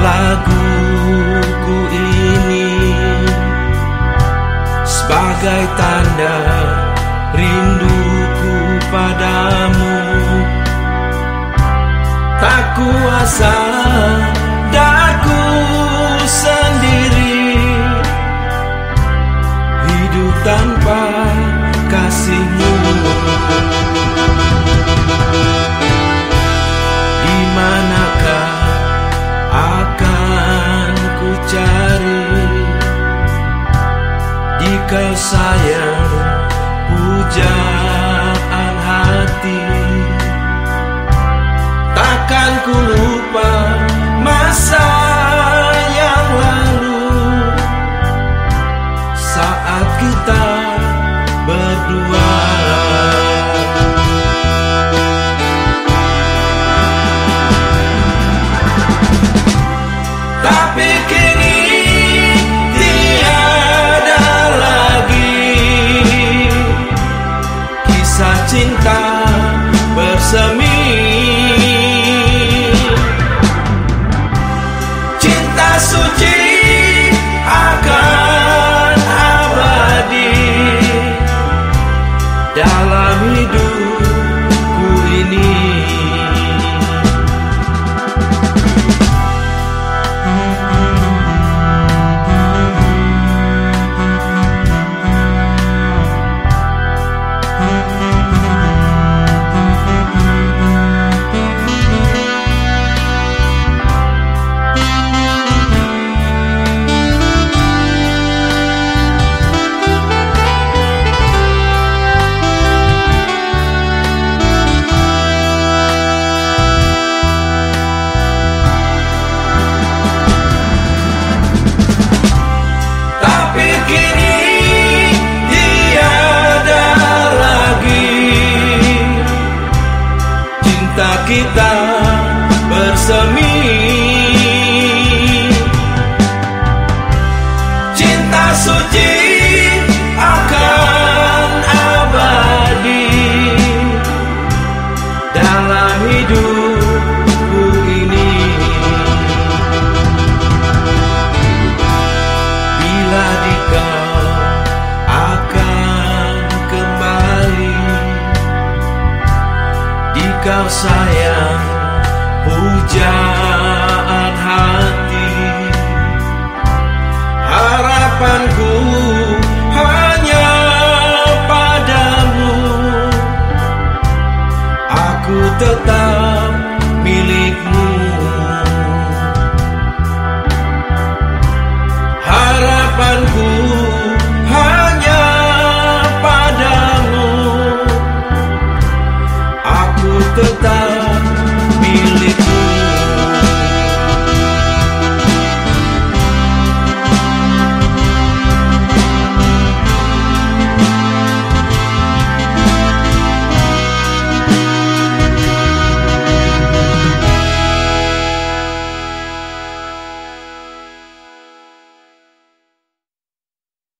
laguku ini sebagai tanda rinduku padamu. Tak kuasa Jika sayang pujaan hati. Takkan ku lupa masa yang lalu. Saat kita berdua Cinta suci akan abadi Dalam hidupku ini. Bila dikau akan kembali Dikau sayang pujaan hati. Harapanku hanya padamu. Aku tetap